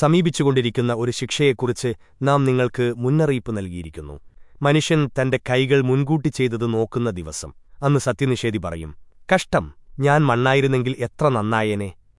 സമീപിച്ചുകൊണ്ടിരിക്കുന്ന ഒരു ശിക്ഷയെക്കുറിച്ച് നാം നിങ്ങൾക്ക് മുന്നറിയിപ്പ് നൽകിയിരിക്കുന്നു. മനുഷ്യൻ തന്റെ കൈകൾ മുൻകൂട്ടി ചെയ്തത് നോക്കുന്ന ദിവസം. അന്ന് സത്യനിഷേധി പറയും കഷ്ടം ഞാൻ മണ്ണായിരുന്നെങ്കിൽ എത്ര നന്നായേനെ.